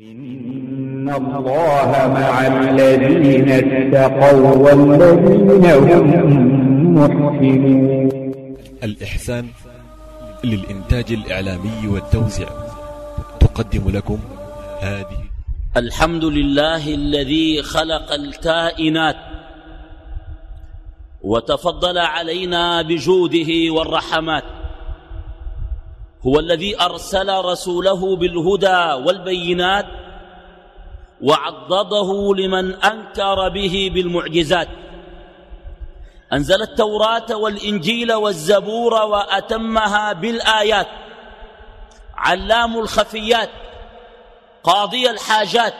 إن الله مع الذين اتقوا والذين هم محسنون الإحسان للإنتاج الإعلامي والتوزيع. تقدم لكم هذه. الحمد لله الذي خلق الكائنات وتفضل علينا بجوده والرحمات. هو الذي أرسل رسوله بالهدى والبينات وعضده لمن أنكر به بالمعجزات. أنزل التوراة والإنجيل والزبور وأتمها بالآيات. علام الخفيات قاضي الحاجات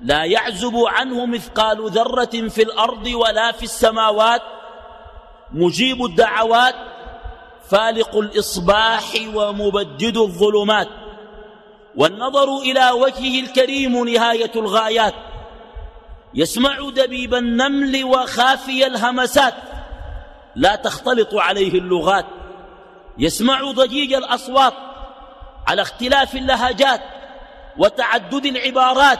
لا يعزب عنه مثقال ذرة في الأرض ولا في السماوات مجيب الدعوات فالق الإصباح ومبدد الظلمات والنظر إلى وجهه الكريم نهاية الغايات يسمع دبيب النمل وخافي الهمسات لا تختلط عليه اللغات يسمع ضجيج الأصوات على اختلاف اللهجات وتعدد العبارات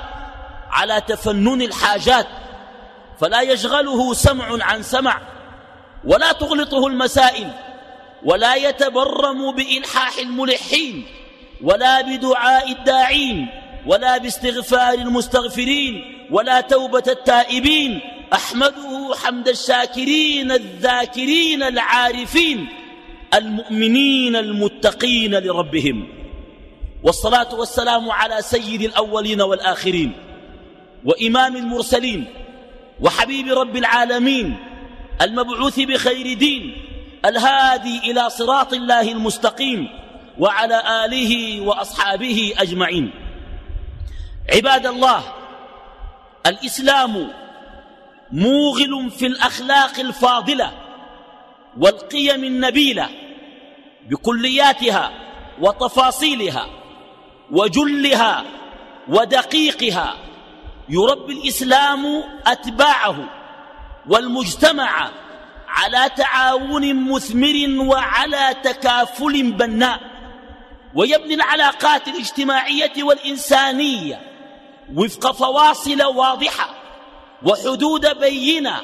على تفنن الحاجات فلا يشغله سمع عن سمع ولا تغلطه المسائل. ولا يتبرم بإلحاح الملحين ولا بدعاء الداعين ولا باستغفار المستغفرين ولا توبة التائبين. أحمده حمد الشاكرين الذاكرين العارفين المؤمنين المتقين لربهم. والصلاة والسلام على سيد الأولين والآخرين وإمام المرسلين وحبيب رب العالمين المبعوث بخير دين الهادي إلى صراط الله المستقيم وعلى آله وأصحابه أجمعين. عباد الله الإسلام موغل في الأخلاق الفاضلة والقيم النبيلة بكلياتها وتفاصيلها وجلها ودقيقها. يربي الإسلام أتباعه والمجتمع على تعاون مثمر وعلى تكافل بناء. ويبني العلاقات الاجتماعية والإنسانية وفق فواصل واضحة وحدود بينة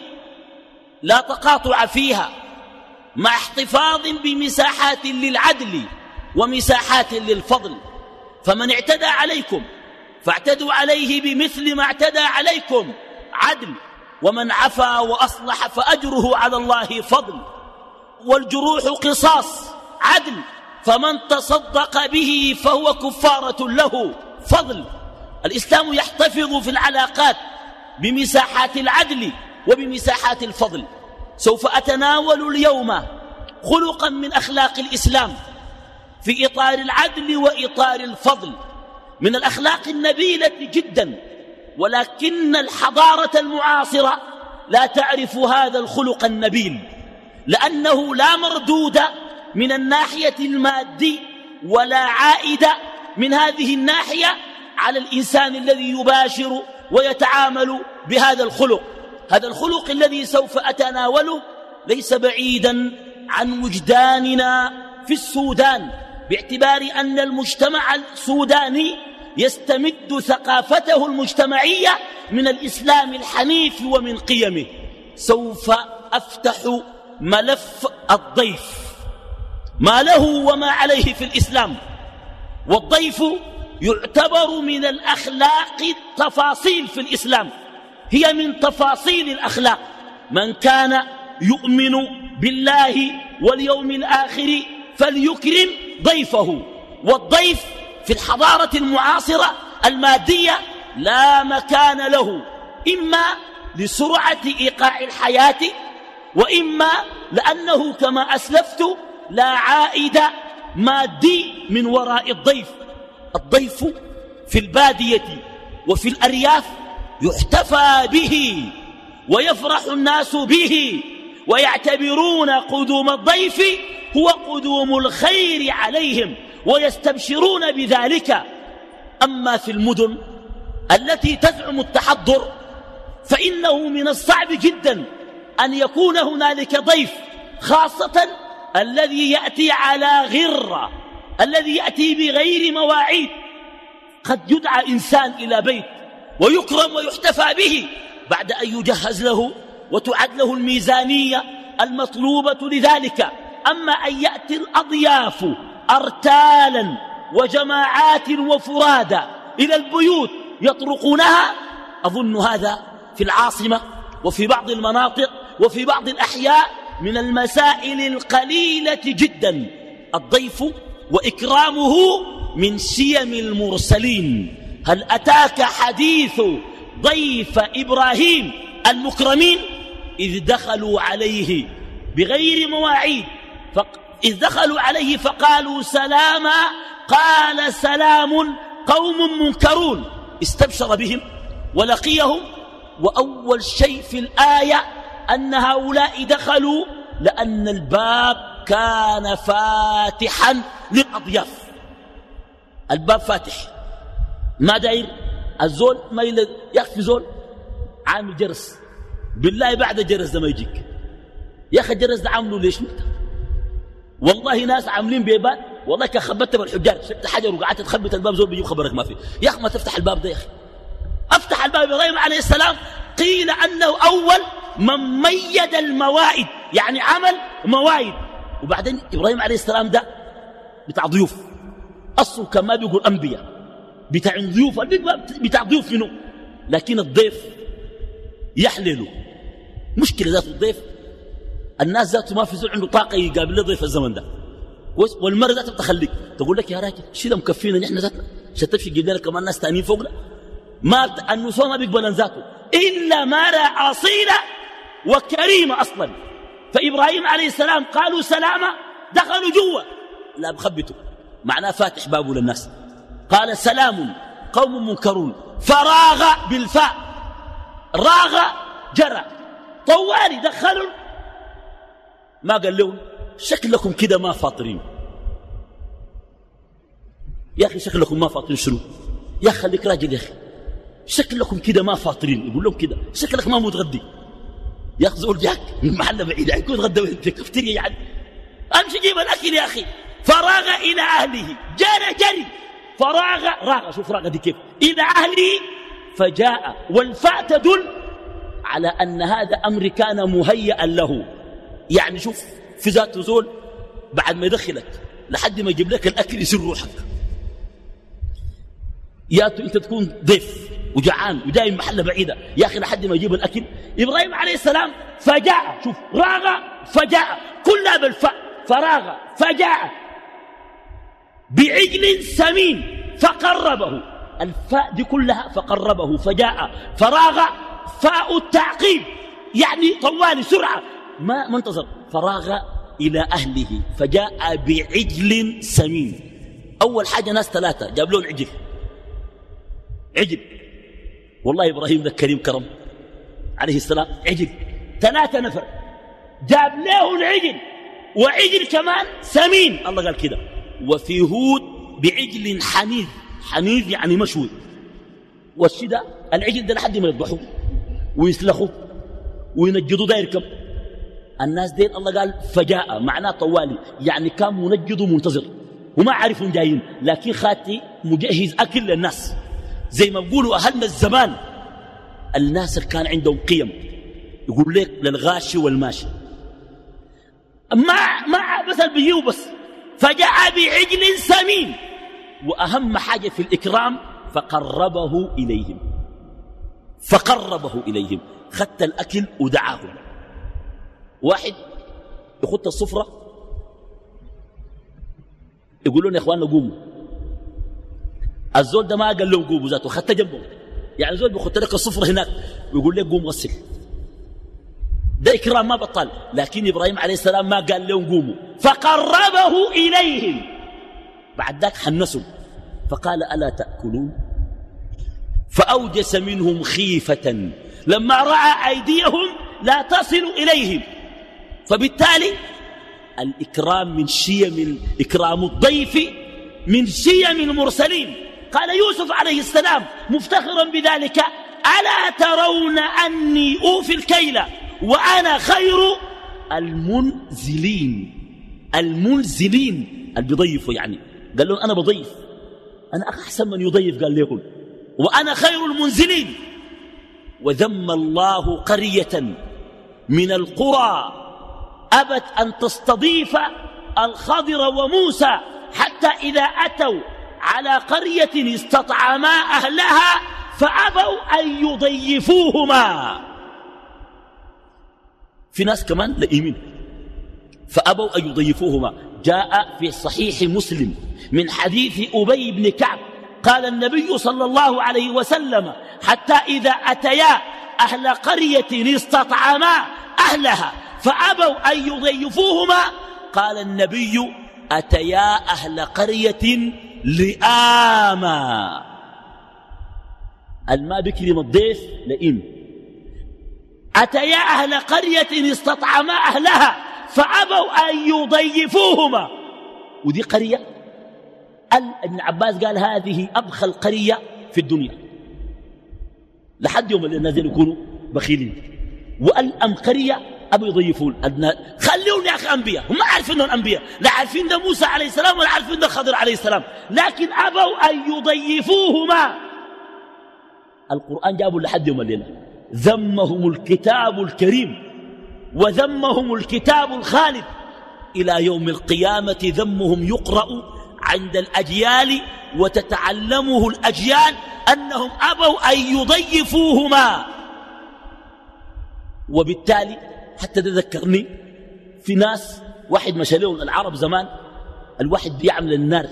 لا تقاطع فيها مع احتفاظ بمساحات للعدل ومساحات للفضل. فمن اعتدى عليكم فاعتدوا عليه بمثل ما اعتدى عليكم عدل. ومن عفا وأصلح فأجره على الله فضل. والجروح قصاص عدل. فمن تصدق به فهو كفارة له فضل. الإسلام يحتفظ في العلاقات بمساحات العدل وبمساحات الفضل. سوف أتناول اليوم خلقا من أخلاق الإسلام في إطار العدل وإطار الفضل. من الأخلاق النبيلة جدا. ولكن الحضارة المعاصرة لا تعرف هذا الخلق النبيل لأنه لا مردود من الناحية المادي ولا عائد من هذه الناحية على الإنسان الذي يباشر ويتعامل بهذا الخلق. هذا الخلق الذي سوف أتناوله ليس بعيدا عن وجداننا في السودان باعتبار أن المجتمع السوداني يستمد ثقافته المجتمعية من الإسلام الحنيف ومن قيمه. سوف أفتح ملف الضيف. ما له وما عليه في الإسلام. والضيف يعتبر من الأخلاق التفاصيل في الإسلام. هي من تفاصيل الأخلاق. من كان يؤمن بالله واليوم الآخر فليكرم ضيفه. والضيف في الحضارة المعاصرة المادية لا مكان له إما لسرعة إيقاع الحياة وإما لأنه كما أسلفت لا عائد مادي من وراء الضيف. الضيف في البادية وفي الأرياف يحتفى به ويفرح الناس به ويعتبرون قدوم الضيف هو قدوم الخير عليهم. ويستبشرون بذلك. أما في المدن التي تزعم التحضر فإنه من الصعب جدا أن يكون هنالك ضيف خاصة الذي يأتي على غرة الذي يأتي بغير مواعيد. قد يدعى إنسان إلى بيت ويكرم ويحتفى به بعد أن يجهز له وتعد له الميزانية المطلوبة لذلك. أما أن يأتي الأضياف أرتالا وجماعات وفرادا إلى البيوت يطرقونها. أظن هذا في العاصمة وفي بعض المناطق وفي بعض الأحياء من المسائل القليلة جدا. الضيف وإكرامه من سيم المرسلين. هل أتاك حديث ضيف إبراهيم المكرمين؟ إذ دخلوا عليه بغير مواعيد. إذ دخلوا عليه فقالوا سلاما قال سلام قوم منكرون. استبشر بهم ولقيهم وأول شيء في الآية أن هؤلاء دخلوا لأن الباب كان فاتحا للأضياف. الباب فاتح. ما داير؟ الزول ما يخفي زول عامل جرس. بالله بعد الجرس ده ما يجيك. يا أخي الجرس ده عامله ليش انت والله ناس عاملين بيبان والله كخبت بالحجار شفت حجر وقعدت تخبط الباب زول بيجيب خبرك ما في. يا أخي ما تفتح الباب ده يا أخي. أفتح الباب إبراهيم عليه السلام. قيل أنه أول من ميد الموائد يعني عمل موائد وبعدين إبراهيم عليه السلام ده بتاع ضيوف. أصله كان ما بيقول أنبياء. بتاع ضيوف. بتاع ضيوف منه لكن الضيف يحلله مشكلة ذات الضيف الناس ذاته ما في زول عنده طاقة يقابل ضيف الزمن ده. والمرة ذاتها بتخليك. تقول لك يا راجل شيء مكفينا نحن ذاتنا؟ عشان تمشي لنا كمان ناس ثانيين فوقنا. ما النسوان ما بيقبل ذاته. إلا مرة أصيلة وكريمة أصلا. فإبراهيم عليه السلام قالوا سلامة دخلوا جوا لا بخبتوا. معناه فاتح بابه للناس. قال سلام قوم منكرون. فراغ بالفاء. راغ جرى. طوالي دخلوا ما قال لهم؟ شكلكم كده ما فاطرين. يا أخي شكلكم ما فاطرين شنو؟ يا أخي خليك راجل يا أخي. شكلكم كده ما فاطرين. يقول لهم كده. شكلك ما متغدي. يا أخي زول جاك من محل بعيد. يعني يكون غدا في كفتيريا يعني. أمشي جيب الأكل يا أخي. فراغ إلى أهله. جرى جري فراغ راغ. شوف راغ دي كيف. إلى أهله. فجاء. والفاء تدل على أن هذا أمر كان مهيئا له. يعني شوف في ذات زول بعد ما يدخلك لحد ما يجيب لك الأكل يصير روحك. يا أنت تكون ضيف وجعان وجاي من محلة بعيدة. يا أخي لحد ما يجيب الأكل. إبراهيم عليه السلام فجاء. شوف راغ فجاء. كلها بالفاء فراغ فجاء. بعجل سمين فقربه. الفاء دي كلها فقربه فجاء. فراغ فاء التعقيب. يعني طوالي سرعة. ما منتظر فراغ إلى أهله فجاء بعجل سمين. أول حاجة ناس ثلاثة جاب لهم عجل. عجل. والله إبراهيم ذا كريم كرم عليه السلام عجل. ثلاثة نفر جاب له العجل وعجل كمان سمين. الله قال كده. وفي هود بعجل حنيذ. حنيذ يعني مشوي. والشدة العجل ده لحد ما يذبحوه ويسلخوه وينجدوا ده يركب الناس دين الله قال فجاء معناه طوالي يعني كان منجد ومنتظر وما عارفهم جايين لكن خاتي مجهز أكل للناس. زي ما بيقولوا أهلنا الزمان الناس اللي كان عندهم قيم يقول لك للغاشي والماشي. ما ما بس البيو بس. فجاء بعجل سمين. وأهم حاجة في الإكرام فقربه إليهم. فقربه إليهم. خدت الأكل ودعاهم. واحد يخط الصفرة يقول لهم يا إخواننا قوموا. الزول ده ما قال لهم قوموا ذاته خدت جنبهم يعني زول بيخط لك الصفرة هناك ويقول لك قوم غسل. ده إكرام ما بطل. لكن إبراهيم عليه السلام ما قال لهم قوموا. فقربه إليهم. بعد ذاك حنسوا فقال ألا تأكلون؟ فأوجس منهم خيفة. لما رأى أيديهم لا تصل إليهم. فبالتالي الإكرام من شيم إكرام الضيف من شيم المرسلين. قال يوسف عليه السلام مفتخرا بذلك ألا ترون أني أوفي الكيل وأنا خير المنزلين. المنزلين. اللي بيضيفوا يعني. قال لهم أنا بضيف. أنا أحسن من يضيف قال لهم وأنا خير المنزلين. وذم الله قرية من القرى. أبت أن تستضيف الخضر وموسى حتى إذا أتوا على قرية استطعما أهلها فأبوا أن يضيفوهما. في ناس كمان لئيمين. فأبوا أن يضيفوهما. جاء في صحيح مسلم من حديث أبي بن كعب. قال النبي صلى الله عليه وسلم حتى إذا أتيا أهل قرية استطعما أهلها. فأبوا أن يضيفوهما. قال النبي أتيا أهل قرية لآما. الما بكرم الضيف لئيم أتيا أهل قرية استطعما أهلها فأبوا أن يضيفوهما. ودي قرية. ابن عباس قال هذه أبخل قرية في الدنيا. لحد يوم الناس يكونوا بخيلين. وألأم قرية أبو يضيفون. خليهم يا أخي أنبياء. هم ما عارفين أنهم أنبياء. لا عارفين ده موسى عليه السلام ولا عارفين ده خضر عليه السلام. لكن أبوا أن يضيفوهما. القرآن جابوا لحد يوم الليلة. ذمهم الكتاب الكريم وذمهم الكتاب الخالد. إلى يوم القيامة ذمهم يقرأ عند الأجيال وتتعلمه الأجيال أنهم أبوا أن يضيفوهما. وبالتالي حتى تذكرني في ناس واحد مشى لهم العرب زمان الواحد بيعمل النار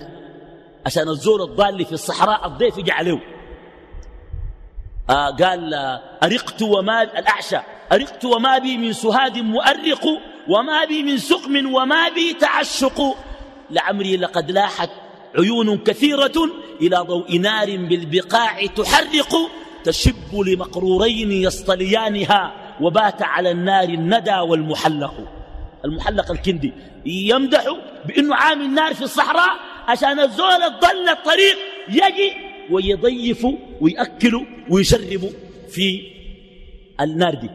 عشان الزور الضال في الصحراء الضيف يجي عليه. آه قال أرقت وما الأعشى أرقت وما بي من سهاد مؤرق وما بي من سقم وما بي تعشق. لعمري لقد لاحت عيون كثيرة إلى ضوء نار بالبقاع تحرق تشب لمقرورين يصطليانها. وبات على النار الندى والمحلق. المحلق الكندي. يمدح بأنه عامل نار في الصحراء عشان الزول الضل الطريق يجي ويضيف ويأكل ويشرب في النار دي.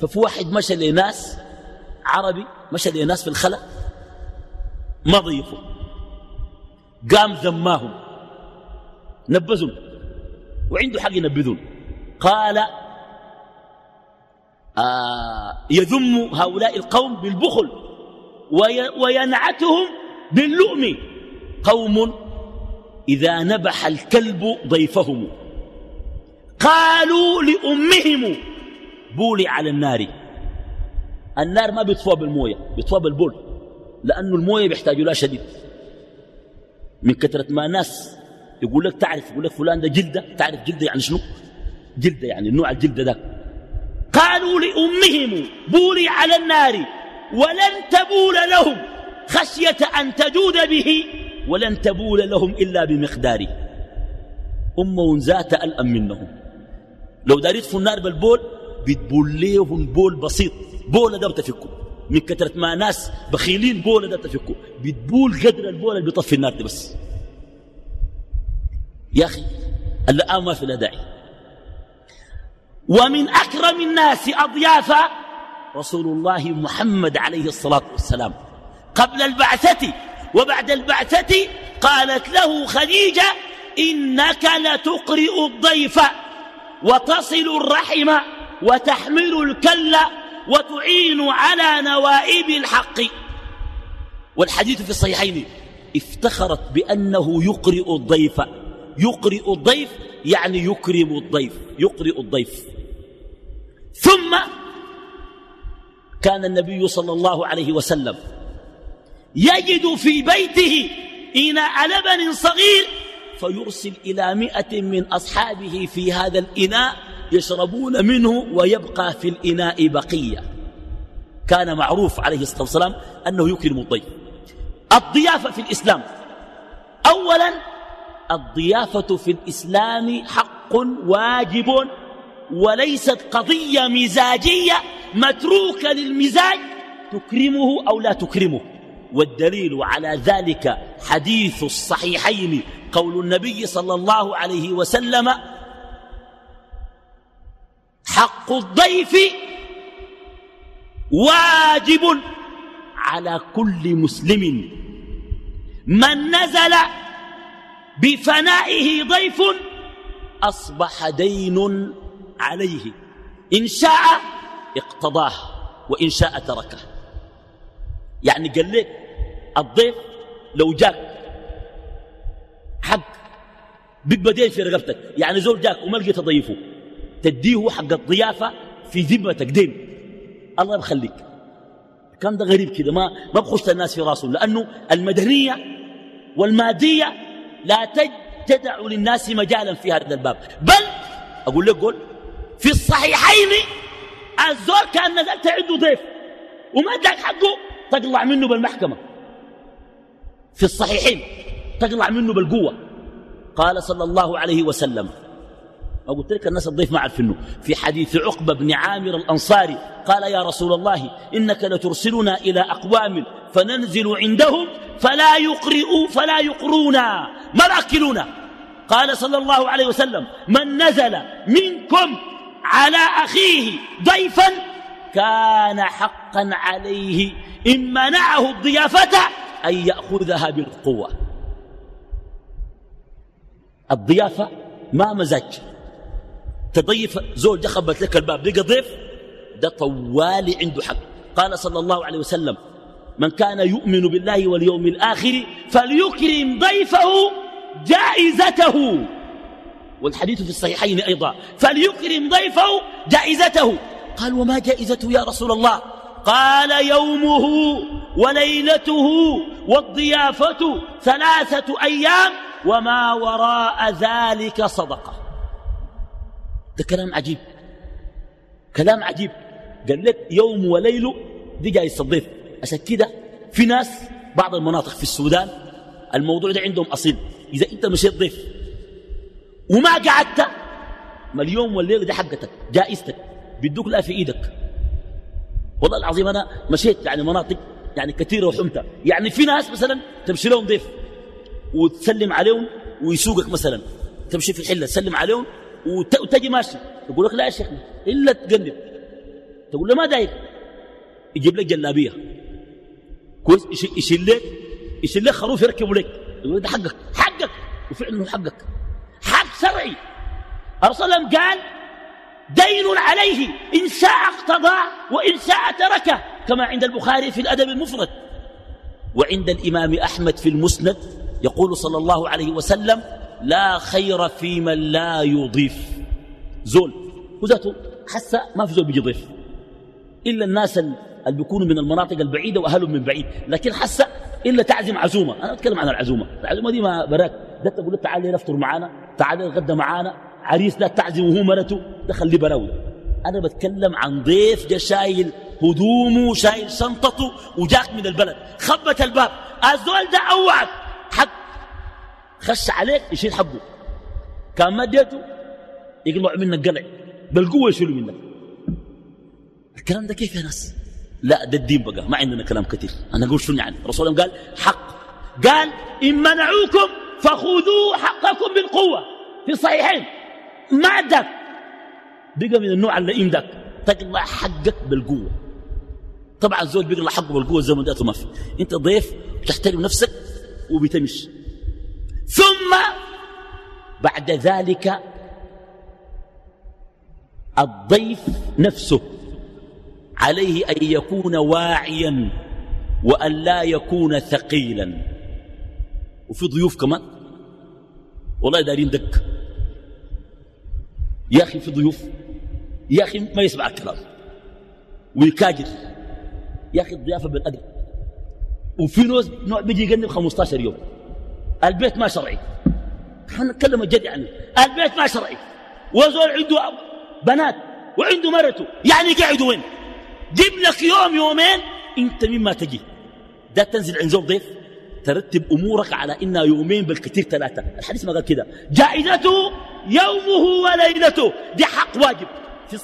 ففي واحد مشى لناس عربي مشى لناس في الخلا ما ضيفوا. قام ذماهم. نبذهم. وعنده حق ينبذون قال آه يذم هؤلاء القوم بالبخل وينعتهم باللؤم. قوم إذا نبح الكلب ضيفهم. قالوا لأمهم بولي على النار. النار ما بيطفوها بالموية بيطفوها بالبول لأنه الموية بيحتاجوا لها شديد. من كثرة ما ناس يقول لك تعرف يقول لك فلان ده جلدة تعرف جلدة يعني شنو؟ جلدة يعني النوع الجلدة ده. قالوا لأمهم بولي على النار ولن تبول لهم خشية أن تجود به ولن تبول لهم إلا بمقداره. أمهم ذات ألأم منهم. لو داريت في النار بالبول بتبول لهم بول بسيط بول ده بتفكوا من كثرة ما ناس بخيلين بول ده بتفكوا بتبول قدر البول اللي بيطفي النار ده بس. يا أخي اللآم ما في لا داعي ومن أكرم الناس أضيافا رسول الله محمد عليه الصلاة والسلام. قبل البعثة وبعد البعثة قالت له خديجة إنك لتقرئ الضيف وتصل الرحم وتحمل الكل وتعين على نوائب الحق. والحديث في الصحيحين افتخرت بأنه يقرئ الضيف. يقرئ الضيف يعني يكرم الضيف يقرئ الضيف. ثم كان النبي صلى الله عليه وسلم يجد في بيته إناء لبن صغير فيرسل إلى مئة من أصحابه في هذا الإناء يشربون منه ويبقى في الإناء بقية. كان معروف عليه الصلاة والسلام أنه يكرم الضيف. الضيافة في الإسلام أولا الضيافة في الإسلام حق واجب وليست قضية مزاجية متروكة للمزاج تكرمه أو لا تكرمه. والدليل على ذلك حديث الصحيحين قول النبي صلى الله عليه وسلم حق الضيف واجب على كل مسلم. من نزل بفنائه ضيف أصبح دين عليه. إن شاء اقتضاه وإن شاء تركه. يعني قال لك الضيف لو جاك حق بيبقى دين في رقبتك. يعني زول جاك وما لقيت تضيفه تديه حق الضيافة في ذمتك دين الله يخليك كان ده غريب كده ما ما بخش الناس في راسهم لأنه المدنية والمادية لا تدع للناس مجالا في هذا الباب. بل أقول لك قول في الصحيحين الزور كان نزلت عنده ضيف وما اداك حقه تقلع منه بالمحكمة. في الصحيحين تقلع منه بالقوة. قال صلى الله عليه وسلم ما قلت لك الناس الضيف ما عارفينه في حديث عقبة بن عامر الأنصاري قال يا رسول الله إنك لترسلنا إلى أقوام فننزل عندهم فلا يقرئوا فلا يقرونا ما باكلونا قال صلى الله عليه وسلم من نزل منكم على أخيه ضيفا كان حقا عليه إن منعه الضيافة أن يأخذها بالقوة. الضيافة ما مزاج تضيف زول جخبت لك الباب بقى ضيف ده طوالي عنده حق. قال صلى الله عليه وسلم من كان يؤمن بالله واليوم الآخر فليكرم ضيفه جائزته. والحديث في الصحيحين أيضا. فليكرم ضيفه جائزته. قال وما جائزته يا رسول الله؟ قال يومه وليلته والضيافة ثلاثة أيام وما وراء ذلك صدقة. ده كلام عجيب. كلام عجيب. قال لك يوم وليله دي جاي يستضيف عشان كده في ناس بعض المناطق في السودان الموضوع ده عندهم أصيل. إذا أنت مشيت ضيف وما قعدت ما اليوم والليلة دي حقتك جائزتك بيدوك لا في إيدك. والله العظيم أنا مشيت يعني مناطق يعني كثيرة وحمتها. يعني في ناس مثلا تمشي لهم ضيف وتسلم عليهم ويسوقك مثلا. تمشي في الحلة تسلم عليهم وتجي ماشي. يقول لك لا يا شيخنا إلا تقلب تقول له ما داير؟ يجيب لك جلابية. كويس يشيل لك يشيل لك خروف يركبه لك؟ يقول ده حقك حقك. وفعلا حقك. حق شرعي. الرسول قال دين عليه إن شاء اقتضاه وإن شاء تركه. كما عند البخاري في الأدب المفرد. وعند الإمام أحمد في المسند يقول صلى الله عليه وسلم لا خير في من لا يضيف. زول. وذاته حس ما في زول بيجي ضيف إلا الناس اللي بيكونوا من المناطق البعيدة وأهلهم من بعيد. لكن حس إلا تعزم عزومة. أنا أتكلم عن العزومة. العزومة دي ما براك. ده تقول له تعال نفطر معانا تعال نتغدى معانا. عريس لا تعزم وهو مرته. دخل لي براوي. أنا بتكلم عن ضيف جا شايل هدومه شايل شنطته وجاك من البلد. خبت الباب. الزول ده أوعك حق. خش عليك يشيل حقه. كان ما اديته يقلع منك قلع. بالقوة يشيله منك. الكلام ده كيف يا ناس؟ لا ده الدين بقى ما عندنا كلام كثير أنا أقول شنو يعني؟ الرسول قال حق. قال إن منعوكم فخذوا حقكم بالقوة. في الصحيحين. ما اداك بقى من النوع اللئيم ذاك تقلع حقك بالقوة. طبعا الزوج بيقلع حقه بالقوة زي ما ذاته ما في. أنت ضيف بتحترم نفسك وبتمشي. ثم بعد ذلك الضيف نفسه. عليه أن يكون واعيا وأن لا يكون ثقيلا. وفي ضيوف كمان. والله دارين دك. يا أخي في ضيوف. يا أخي ما يسمع الكلام. ويكاجر يا أخي الضيافة بالأدب. وفي نوع نوع بيجي يقنب 15 يوم. البيت ما شرعي. إحنا نتكلم الجد يعني البيت ما شرعي. وزول عنده بنات وعنده مرته. يعني قاعدوا وين؟ جيب لك يوم يومين انت مما تجي؟ ده تنزل عند ضيف ترتب أمورك على إنها يومين بالكثير ثلاثة. الحديث ما قال كده. جائزته يومه وليلته. دي حق واجب. في.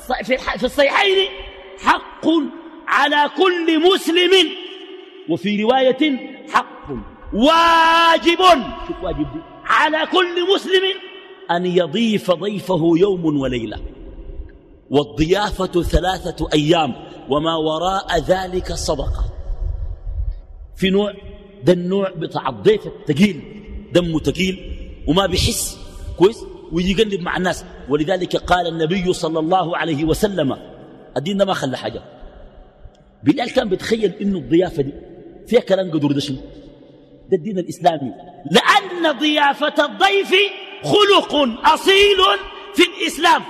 في, الصحيحين حق على كل مسلم. وفي رواية حق واجب. شوف واجب دي. على كل مسلم أن يضيف ضيفه يوم وليلة. والضيافة ثلاثة أيام. وما وراء ذلك صدقة. في نوع ده النوع بتاع الضيف التقيل دمه تقيل وما بيحس. كويس؟ ويجي يقلب مع الناس. ولذلك قال النبي صلى الله عليه وسلم الدين ده ما خلى حاجة. بلال كان بيتخيل إنه الضيافة دي فيها كلام قدر ده ده الدين الإسلامي. لأن ضيافة الضيف خلق أصيل في الإسلام.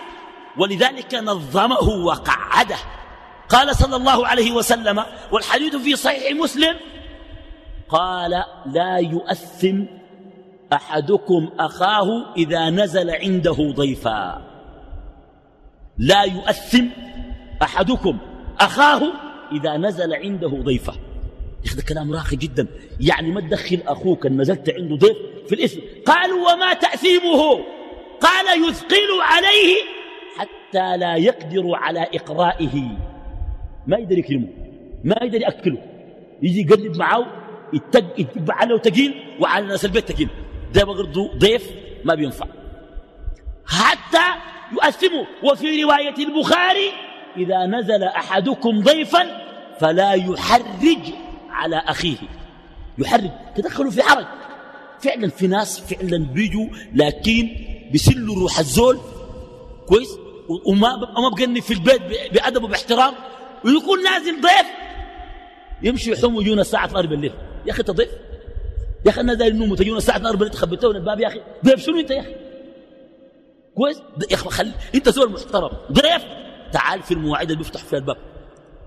ولذلك نظمه وقعده. قال صلى الله عليه وسلم والحديث في صحيح مسلم قال لا يؤثم أحدكم أخاه إذا نزل عنده ضيفا. لا يؤثم أحدكم أخاه إذا نزل عنده ضيفا. ده كلام راقي جدا. يعني ما تدخل أخوك أن نزلت عنده ضيف في الاسم قالوا وما تأثيمه؟ قال يثقل عليه حتى لا يقدر على إقرائه. ما يقدر يكرمه ما يقدر يأكله. يجي يقلب معه يتبع عليه تقيل وعلى ناس البيت تقيل. ده برضه ضيف ما بينفع. حتى يؤثمه. وفي رواية البخاري إذا نزل أحدكم ضيفا فلا يحرج على أخيه. يحرج. تدخلوا في حرج. فعلا في ناس فعلا بيجوا لكن بيسلوا روح الزول. كويس؟ وما ما بقني في البيت بأدب وباحترام. ويكون نازل ضيف. يمشي يحوم ويجونا الساعة 12 بالليل يا أخي ضيف. يا أخي الناس دايرين النوم تجونا الساعة 12 بالليل تخبطونا الباب يا أخي. ضيف شنو أنت يا أخي؟ كويس؟ يا أخي خل... أنت زول محترم. ضيف. تعال في المواعيد اللي بيفتح فيها الباب.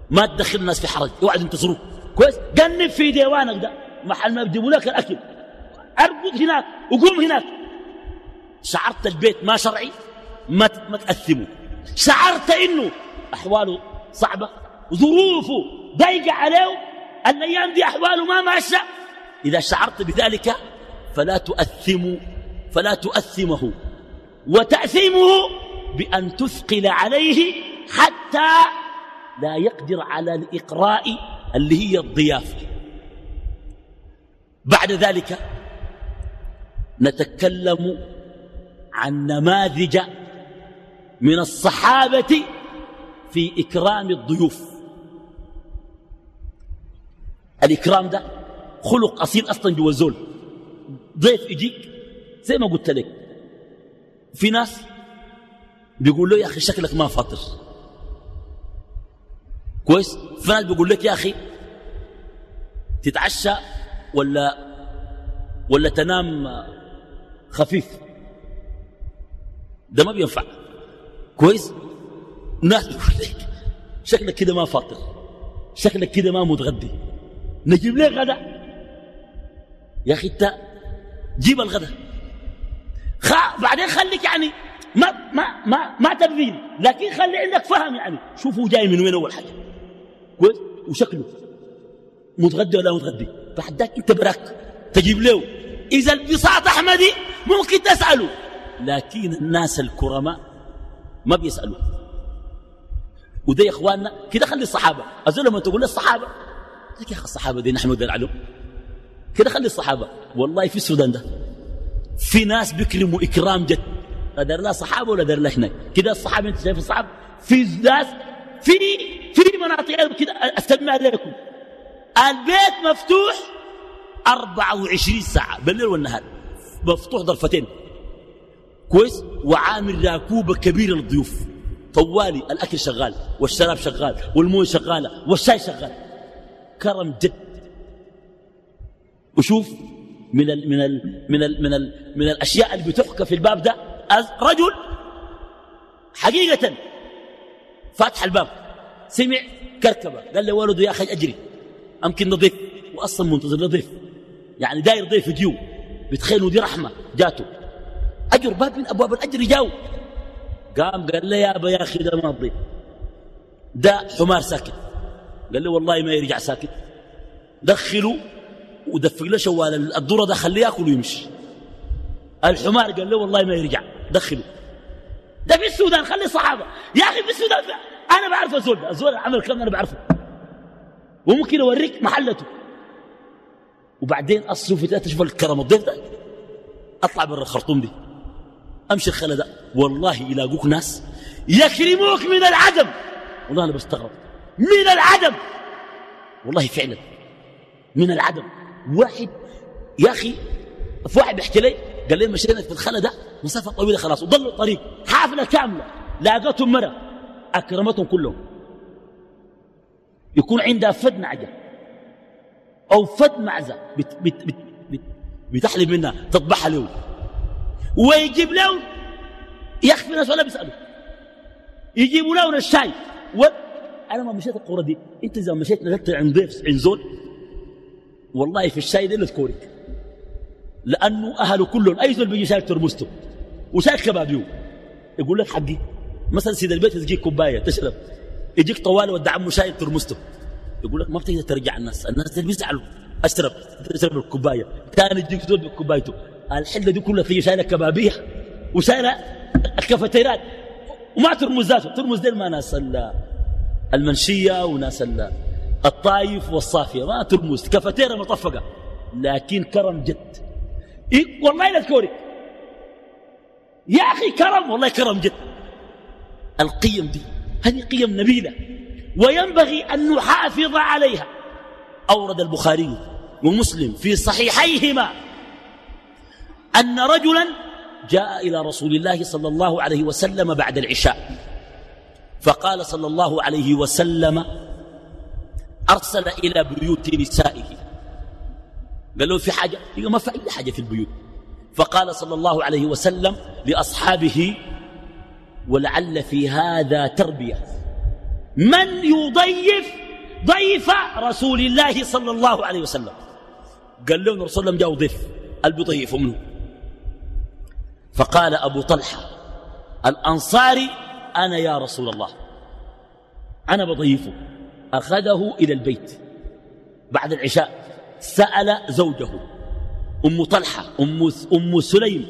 ما تدخل الناس في حرج. اوعى ينتصروك كويس؟ جنب في ديوانك ده. محل ما بيجيبوا لك الأكل. أربط هناك وقوم هناك. شعرت البيت ما شرعي؟ ما ما تأثمه. شعرت إنه أحواله صعبة. ظروفه ضيقه عليه الأيام دي احواله ما ماشية. إذا شعرت بذلك فلا تؤثموا فلا تؤثمه. وتأثيمه بأن تثقل عليه حتى لا يقدر على الإقراء اللي هي الضيافة. بعد ذلك نتكلم عن نماذج من الصحابة في إكرام الضيوف. الإكرام ده خلق أصيل أصلا جوا الزول ضيف يجيك زي ما قلت لك. في ناس بيقول له يا أخي شكلك ما فاطر. كويس؟ في ناس بيقول لك يا أخي تتعشى ولا ولا تنام خفيف. ده ما بينفع. كويس؟ ناس بيقول لك شكلك كده ما فاطر. شكلك كده ما متغدي. نجيب لك غدا. يا أخي انت جيب الغدا. خ... بعدين خليك يعني ما ما ما ما تبذيل لكن خلي عندك فهم يعني. شوفوا جاي من وين أول حاجة. كويس؟ وشكله. متغدي ولا متغدي؟ بعدك انت براك. تجيب له. إذا البساط أحمدي ممكن تسأله. لكن الناس الكرماء ما بيسالوا وده يا إخواننا كده خلي الصحابة. أظن لما تقول للصحابة لك يا أخي الصحابة دي نحمد عليهم كده خلي الصحابة. والله في السودان ده في ناس بيكرموا إكرام جد. لا دار لا صحابة ولا دار لا هناك. كده الصحابة أنت شايف الصحابة؟ في ناس في في مناطق كده. أستمع عليكم البيت مفتوح 24 ساعة بالليل والنهار. مفتوح ضرفتين كويس؟ وعامل راكوبه كبيرة للضيوف. طوالي الأكل شغال والشراب شغال والموية شغالة والشاي شغال. كرم جد. وشوف من ال من ال من ال من ال من الأشياء اللي بتحكى في الباب ده رجل حقيقة فاتح الباب سمع كركبة قال له ولده يا أخي أجري أمكن نضيف واصلا منتظر نضيف يعني داير ضيف يجيو بتخيلوا دي رحمة جاته. أجر باب من أبواب الأجر جاو. قام قال له يا أبا يا أخي ده ما الضيف ده حمار ساكت قال له والله ما يرجع ساكت. دخلوا ودفق له شوال الذره ده خليه ياكل ويمشي. الحمار قال له والله ما يرجع دخلوا. ده في السودان خلي الصحابة. يا أخي في السودان أنا بعرف الزول ده الزول عمل كلام أنا بعرفه. وممكن اوريك محلته. وبعدين في تشوف الكرم الضيف ده. أطلع برا الخرطوم دي. أمشي الخلا ده. والله يلاقوك ناس يكرموك من العدم. والله أنا بستغرب. من العدم. والله فعلا. من العدم. واحد يا أخي في واحد بيحكي لي قال لي مشينا في الخلا ده مسافة طويلة خلاص وضلوا الطريق حافلة كاملة لاقتهم مرة أكرمتهم كلهم. يكون عندها فد نعجة أو فد معزة بت بت بت بت بتحلب منها تطبحها له ويجيب له يخفي ناس ولا بيسألوا يجيبوا له الشاي. أنا ما مشيت القرى دي. أنت إذا مشيت نزلت عند ضيف عند زول والله في الشاي ده تذكرك لأنه أهله كلهم أي زول بيجي شاي ترمسته وشاي كبابيو يقول لك حقي مثلا سيد البيت تجيك كوباية تشرب يجيك طوال ودع عمه شاي ترمسته. يقول لك ما بتقدر ترجع الناس الناس بيزعلوا. أشرب تشرب الكوباية. ثاني يجيك زول بكوبايته. الحلة دي كلها فيها شايله كبابية وشايله الكافتيرات وما ترمز ذاته. ترمز ديل ما ناس المنشية وناس الطايف والصافية. ما ترمز كافتيره مطفقة. لكن كرم جد. إيه والله لا تكورك يا أخي كرم والله كرم جد. القيم دي هذه قيم نبيلة. وينبغي أن نحافظ عليها. أورد البخاري ومسلم في صحيحيهما أن رجلا جاء إلى رسول الله صلى الله عليه وسلم بعد العشاء. فقال صلى الله عليه وسلم أرسل إلى بيوت نسائه. قال له في حاجة؟ ما في أي حاجة في البيوت. فقال صلى الله عليه وسلم لأصحابه ولعل في هذا تربية. من يضيف ضيف رسول الله صلى الله عليه وسلم؟ قال له الرسول صلى الله عليه وسلم جاء ضيف قال بيضيفه منه. فقال أبو طلحة الأنصاري أنا يا رسول الله. أنا بضيفه. أخذه إلى البيت. بعد العشاء سأل زوجه أم طلحة أم, أم سليم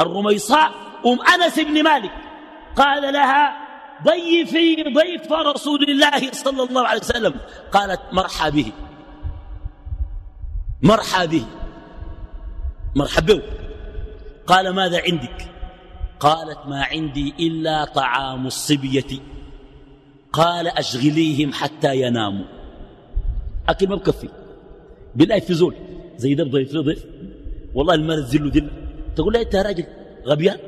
الرميصاء أم أنس بن مالك. قال لها ضيفي ضيف رسول الله صلى الله عليه وسلم. قالت مرحى به. مرحى به. مرحبا قال ماذا عندك؟ قالت ما عندي إلا طعام الصبية. قال أشغليهم حتى يناموا. أكل ما بكفي بالله في زول زي ده ضيف ضيف. والله المال تزل ذل. تقول له أنت راجل غبيان.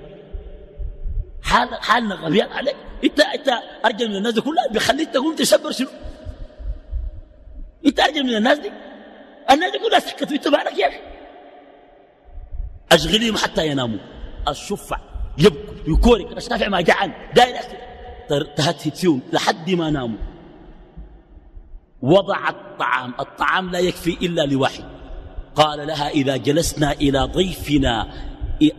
حال حالنا غبيان عليك. انت إنت أرجل من الناس دي كلها بيخليك تقوم تشبر شنو؟ إنت أرجل من الناس دي؟ الناس دي كلها سكتوا. انت مالك يا أخي؟ اشغلهم حتى يناموا. الشفع يبكوا يكورك الشافع ما جعان داير تهتهت فيهم لحد ما ناموا. وضع الطعام الطعام لا يكفي إلا لواحد قال لها إذا جلسنا إلى ضيفنا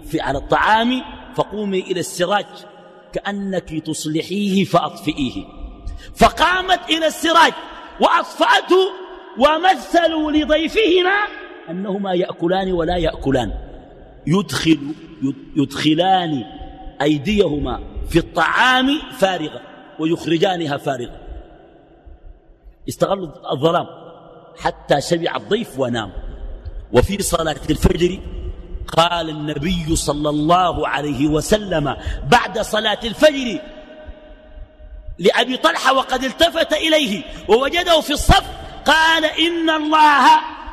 في على الطعام فقومي إلى السراج كأنك تصلحيه فأطفئيه. فقامت إلى السراج وأطفأته ومثلوا لضيفهما أنهما يأكلان ولا يأكلان. يدخل يدخلان أيديهما في الطعام فارغة ويخرجانها فارغة. استغلوا الظلام. حتى شبع الضيف ونام. وفي صلاة الفجر قال النبي صلى الله عليه وسلم بعد صلاة الفجر لأبي طلحة وقد التفت إليه ووجده في الصف قال إن الله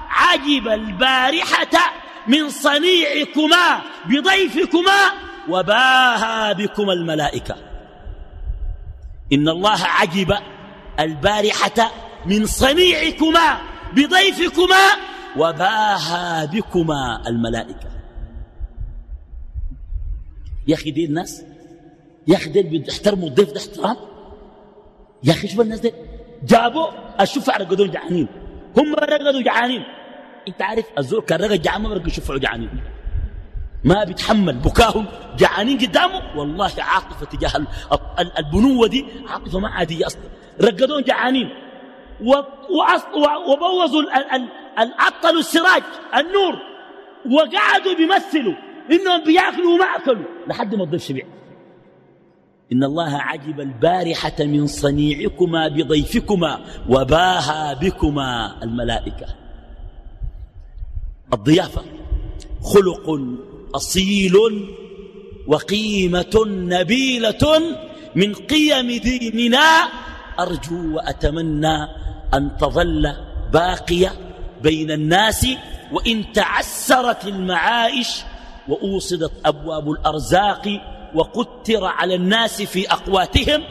عجب البارحة من صنيعكما بضيفكما وباها بكما الملائكة. إن الله عجب البارحة من صنيعكما بضيفكما وباها بكما الملائكة. يا أخي دي الناس يا أخي دي بيحترموا الضيف ده احترام. يا أخي شوف الناس دي جابوا الشفع رقدوا جعانين هم رقدوا جعانين. انت عارف الزور كان رقد جعان ما يشفعوا جعانين. ما بيتحمل. بكاهم جعانين قدامه؟ والله عاطفة تجاه البنوة دي عاطفة ما عادية أصلا. رقدون جعانين. وبوظوا عطلوا السراج النور. وقعدوا بيمثلوا. إنهم بيأكلوا وما أكلوا لحد ما الضيف شبع. إن الله عجب البارحة من صنيعكما بضيفكما وباها بكما الملائكة. الضيافة. خلق أصيل وقيمة نبيلة من قيم ديننا. أرجو وأتمنى أن تظل باقية بين الناس. وإن تعسرت المعايش وأوصدت أبواب الأرزاق وقتر على الناس في أقواتهم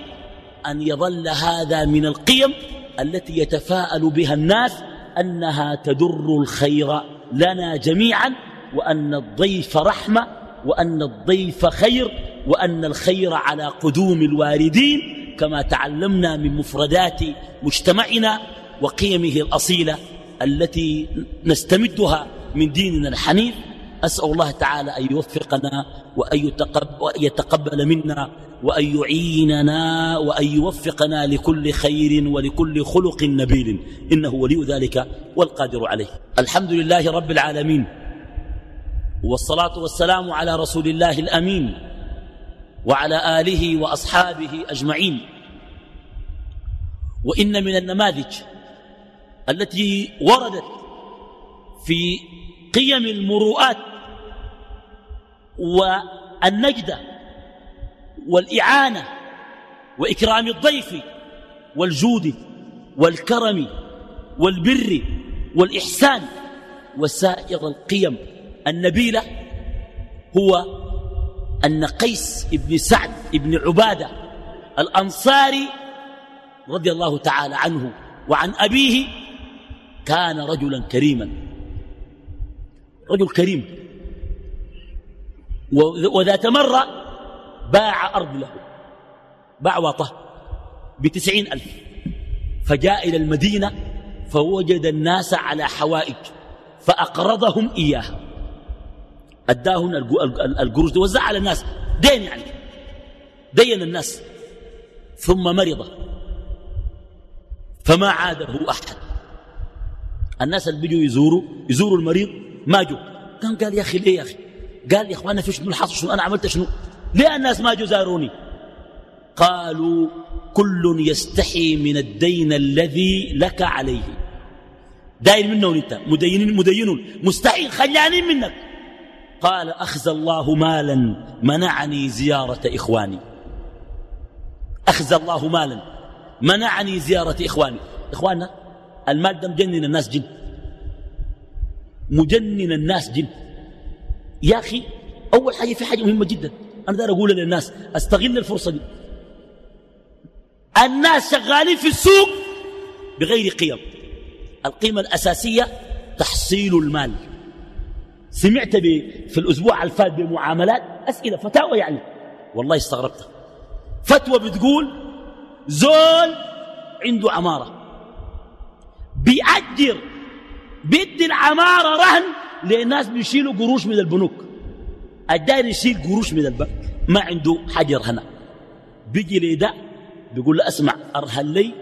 أن يظل هذا من القيم التي يتفاءل بها الناس أنها تدر الخير. لنا جميعا وأن الضيف رحمة وأن الضيف خير وأن الخير على قدوم الواردين كما تعلمنا من مفردات مجتمعنا وقيمه الأصيلة التي نستمدها من ديننا الحنيف. أسأل الله تعالى أن يوفقنا وأن يتقبل منا وأن يعيننا وأن يوفقنا لكل خير ولكل خلق نبيل. إنه ولي ذلك والقادر عليه. الحمد لله رب العالمين. والصلاة والسلام على رسول الله الأمين وعلى آله وأصحابه أجمعين. وإن من النماذج التي وردت في قيم المروءات والنجدة والإعانة وإكرام الضيف والجود والكرم والبر والإحسان وسائر القيم. النبيلة هو أن قيس بن سعد بن عبادة الأنصاري رضي الله تعالى عنه وعن أبيه كان رجلا كريما. رجل كريم. وذات مرة باع أرض له. باع وطه بتسعين ألف. فجاء إلى المدينة فوجد الناس على حوائج فأقرضهم إياها. أداهم القروش وزع على الناس. دين يعني. دين الناس. ثم مرض. فما عاده أحد. الناس اللي بيجوا يزوروا يزوروا المريض ما جو. كان قال يا أخي ليه يا أخي؟ قال يا أخوانا في شنو الحصل شنو أنا عملت شنو؟ ليه الناس ما جو زاروني؟ قالوا كل يستحي من الدين الذي لك عليه. داير منه أنت مدين مدين مستحيل خلانين منك. قال أخزى الله مالا منعني زيارة إخواني. أخزى الله مالا منعني زيارة إخواني. إخواننا المال ده مجنن الناس جن. مجنن الناس جن. يا أخي أول حاجة في حاجة مهمة جدا. أنا دار أقول للناس أستغل الفرصة دي. الناس شغالين في السوق بغير قيم. القيمة الأساسية تحصيل المال. سمعت في الأسبوع الفات بمعاملات أسئلة فتاوى يعني. والله استغربت. فتوى بتقول زول عنده عمارة بيأجر بيدي العمارة رهن للناس بيشيلوا قروش من البنوك. الداير يشيل قروش من البنك. ما عنده حاجة رهنة بيجي لي ده بيقول له اسمع أرهن لي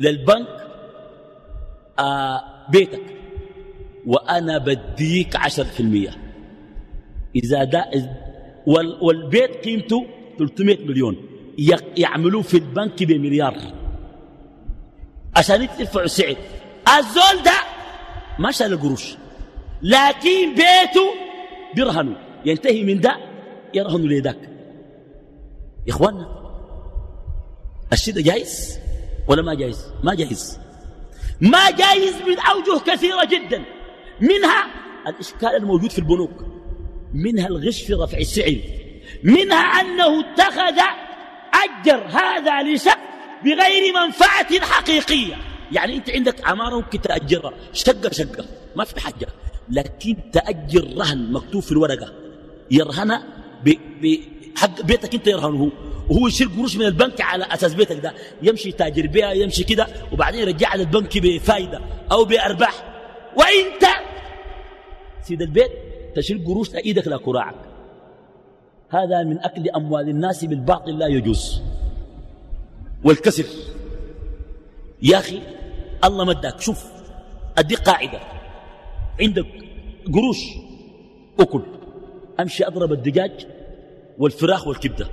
للبنك آه بيتك. وأنا بديك عشر في المية. إذا ده والبيت قيمته 300 مليون. يعملوه في البنك بمليار. عشان يدفعوا سعر. الزول ده ما شال القروش لكن بيته بيرهنوا ينتهي من ده يرهنوا لذاك يا اخوانا الشيء ده جايز ولا ما جايز؟ ما جايز. ما جايز من أوجه كثيرة جدا. منها الإشكال الموجود في البنوك. منها الغش في رفع السعر منها أنه اتخذ أجر هذا لشق بغير منفعة حقيقية. يعني أنت عندك عمارة ممكن تأجرها. شقة شقة. ما في حاجة. لكن تأجر رهن مكتوب في الورقة. يرهن بحق بيتك أنت يرهنه. وهو يشيل قروش من البنك على أساس بيتك ده. يمشي تاجر بها يمشي كده. وبعدين يرجعها للبنك بفايدة أو بأرباح. وانت سيد البيت تشيل قروش إيدك لكراعك هذا من أكل أموال الناس بالباطل لا يجوز. والكسر. يا أخي الله مداك. شوف أدي قاعدة. عندك قروش. أكل. أمشي أضرب الدجاج والفراخ والكبدة.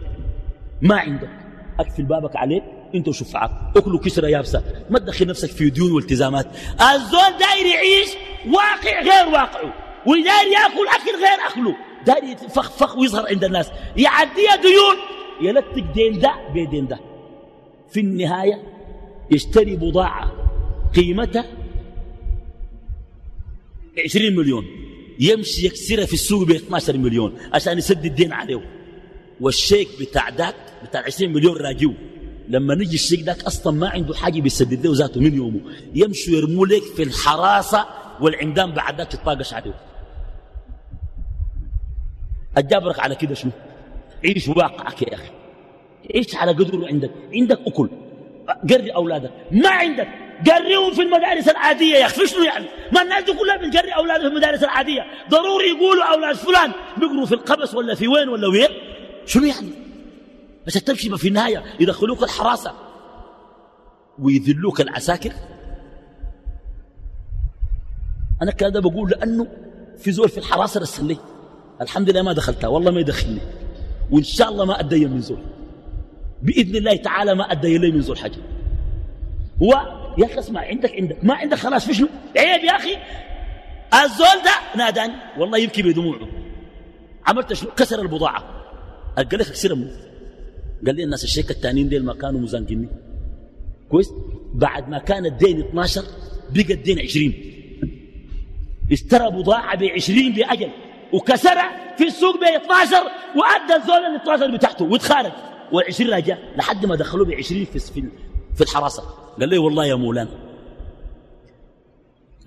ما عندك. أقفل بابك عليك أنت وشفعك أكلوا كسره يابسه ما تدخل نفسك في ديون والتزامات. الزول داير يعيش واقع غير واقعه. وداير يأكل أكل غير أكله. داير يتفخفخ ويظهر عند الناس. يعديها ديون. يلتق دين ده بدين ده. في النهاية يشتري بضاعة قيمتها عشرين مليون يمشي يكسرها في السوق ب 12 مليون عشان يسدد الدين عليه والشيك بتاع ذاك بتاع 20 مليون راجيو لما نجي الشيك ذاك أصلا ما عنده حاجة بيسدد له ذاته من يومه. يمشوا يرموا لك في الحراسة والعمدان بعد ذاك تطاقش عليه الجابرك على كده شنو؟ عيش واقعك يا أخي. عيش على قدر عندك. عندك أكل. قري أولادك. ما عندك. قريهم في المدارس العادية يا أخي. شنو يعني؟ ما الناس دي كلها بتقري اولادها في المدارس العادية. ضروري يقولوا أولاد فلان بيقروا في القبس ولا في وين ولا وين. شنو يعني؟ بس تمشي في النهايه يدخلوك الحراسة. ويذلوك العساكر. أنا كذا بقول لأنه في زول في الحراسة رسل لي. الحمد لله ما دخلتها. والله ما يدخلني. وإن شاء الله ما ادي من زول. بإذن الله تعالى ما ادي لي من زول حاجة هو يا أخي اسمع عندك عندك ما عندك خلاص في عيب يا أخي. الزول ده ناداني والله يبكي بدموعه. عملت شنو؟ كسر البضاعة. قال لك اكسرها قال لي الناس الشيك التانيين ديل ما كانوا مزنقيني. كويس؟ بعد ما كان الدين 12 بقى الدين 20 اشترى بضاعة ب 20 بأجل وكسرها في السوق ب 12 وأدى الزول ال 12 بتاعته وتخارج وال20 رجع لحد ما دخلوه ب 20 في في الحراسة. قال لي والله يا مولانا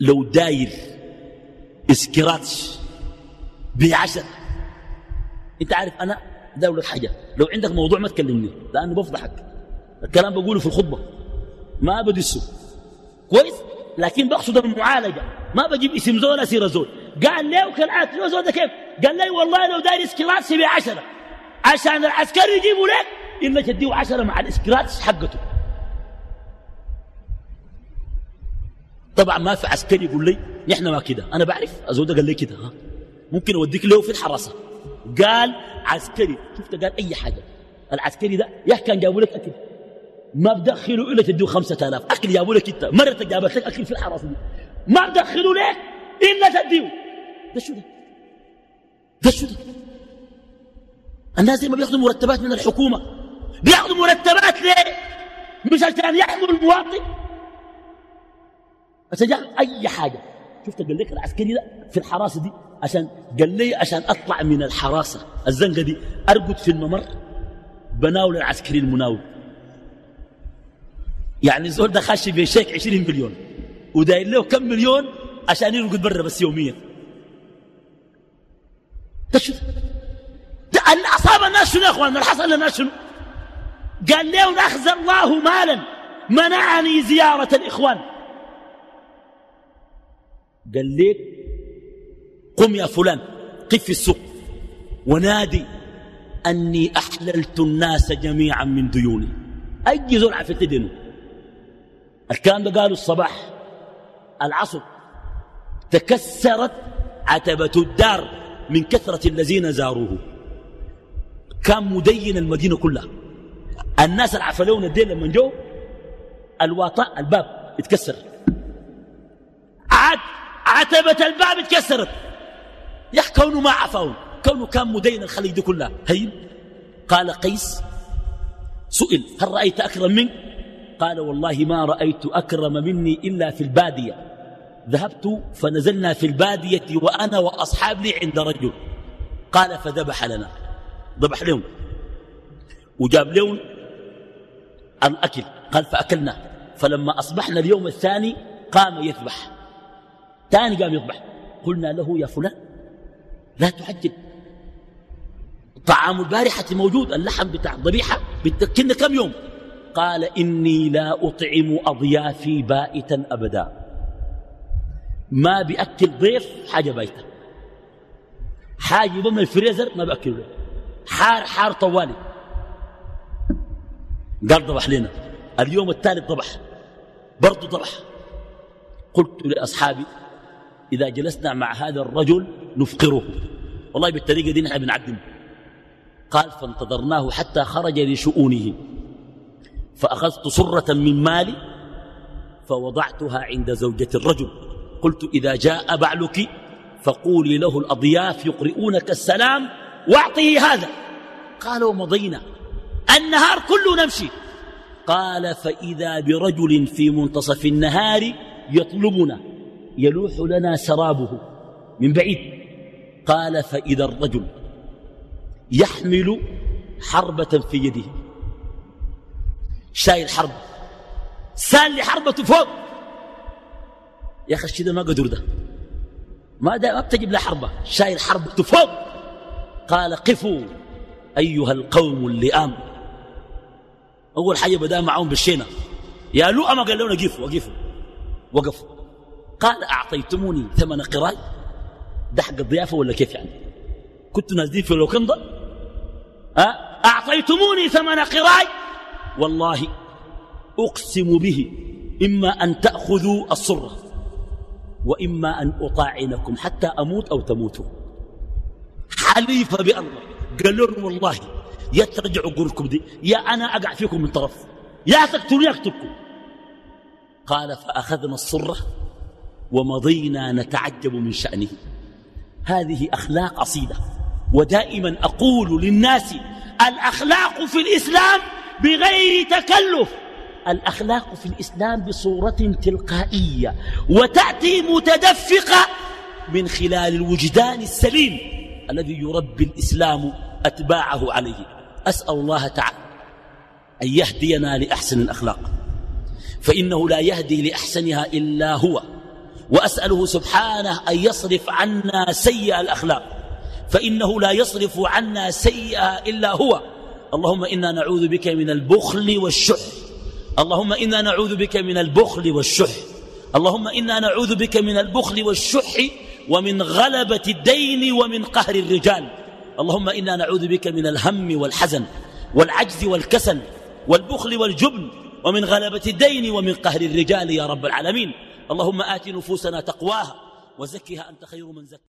لو داير scratch بعشر أنت عارف أنا داول لك حاجة. لو عندك موضوع ما تكلمني لأنه بفضحك. الكلام بقوله في الخطبة. ما بدسه. كويس؟ لكن بقصد المعالجة. ما بجيب اسم زول أسير زول. قال لي وكالعات له زول ده كيف؟ قال لي والله لو داير scratch بعشرة. عشان العسكري يجيبوا لك إلا تديه عشرة مع الإسكراتش حقته. طبعا ما في عسكري يقول لي نحن ما كده. أنا بعرف ده قال لي كده ها. ممكن أوديك له في الحراسة. قال عسكري شفت؟ قال أي حاجة. العسكري ده يا كان جابوا لك أكل. ما بدخلوا إلا تديه خمسة آلاف. أكل جابوا لك أنت. مرتك جابت لك أكل في الحراسة دي. ما بدخلوا لك إلا تديه ده شو ده؟ ده شو ده؟ الناس دي ما بياخذوا مرتبات من الحكومة. بياخذوا مرتبات ليه؟ مش عشان يحموا المواطن. عشان أي حاجة. شفت قال لك العسكري ده في الحراسة دي؟ عشان قال لي عشان أطلع من الحراسة. الزنقة دي أرقد في الممر. بناول العسكري المناول. يعني الزول ده خاشي بشيك 20 مليون. وداير له كم مليون عشان يرقد برا بس يوميا. ده ده أصاب الناس شنو يا إخوان؟ اللي حصل للناس شنو؟ قال له أخذ الله مالا منعني زيارة الإخوان. قال لك قم يا فلان قف في السوق ونادي أني أحللت الناس جميعا من ديوني. أي زول عفلت دينه الكلام ده قالوا الصباح. العصر تكسرت عتبة الدار من كثرة الذين زاروه. كان مدين المدينة كلها. الناس العفلون الدين لما جو الواطاء الباب اتكسر. عتبة الباب اتكسرت. يا كونه ما عفاهم كونه كان مدين الخليج دي كلها. هين قال قيس سئل هل رأيت أكرم منك؟ قال والله ما رأيت أكرم مني إلا في البادية. ذهبت فنزلنا في البادية وأنا وأصحاب لي عند رجل. قال فذبح لنا. ذبح لهم. وجاب لهم الأكل قال فأكلنا. فلما أصبحنا اليوم الثاني قام يذبح. ثاني قام يذبح. قلنا له يا فلان لا تعجل. طعام البارحة موجود. اللحم بتاع الضبيحة. بتكلنا كم يوم؟ قال إني لا أطعم أضيافي بائتا أبدا. ما بأكل ضيف حاجة بايتة. حاجة من الفريزر ما بأكله حار حار طوالي. قال ضبح لنا. اليوم الثالث ضبح. برضو ضبح. قلت لأصحابي إذا جلسنا مع هذا الرجل نفقره والله بالطريقة دي نحن بنعدم. قال فانتظرناه حتى خرج لشؤونه. فأخذت صرة من مالي فوضعتها عند زوجة الرجل. قلت إذا جاء بعلك فقولي له الأضياف يقرؤونك السلام واعطيه هذا. قال ومضينا النهار كله نمشي. قال فإذا برجل في منتصف النهار يطلبنا يلوح لنا سرابه من بعيد. قال فإذا الرجل يحمل حربة في يده. شايل حرب سال لحربته فوق. يا أخي الشيء ما قدر ده. ما, ده ما بتجيب له حربة. شايل حربته فوق. قال قفوا أيها القوم اللئام. أول حاجة بدأ معهم بالشينة. يا لؤم قال لنا قفوا وقفوا وقفوا. قال أعطيتموني ثمن قراي ده حق الضيافة ولا كيف يعني؟ كنت نازلين في الوكندة أه؟ أعطيتموني ثمن قراي والله أقسم به إما أن تأخذوا الصرة وإما أن أطاعنكم حتى أموت أو تموتوا. حليفة بالله قال لهم والله يا ترجعوا قولكم دي يا أنا أقع فيكم من طرف. يا تقتلوا يقتلكم قال فأخذنا الصرة ومضينا نتعجب من شأنه. هذه أخلاق أصيلة. ودائما أقول للناس الأخلاق في الإسلام بغير تكلف. الأخلاق في الإسلام بصورة تلقائية وتأتي متدفقة من خلال الوجدان السليم. الذي يربي الإسلام أتباعه عليه. أسأل الله تعالى أن يهدينا لأحسن الأخلاق. فإنه لا يهدي لأحسنها إلا هو. وأسأله سبحانه أن يصرف عنا سيء الأخلاق. فإنه لا يصرف عنا سيئة إلا هو. اللهم إنا نعوذ بك من البخل والشح. اللهم إنا نعوذ بك من البخل والشح. اللهم إنا نعوذ بك من البخل والشح ومن غلبة الدين ومن قهر الرجال. اللهم إنا نعوذ بك من الهم والحزن والعجز والكسل والبخل والجبن ومن غلبة الدين ومن قهر الرجال يا رب العالمين. اللهم آت نفوسنا تقواها وزكها أنت خير من زكى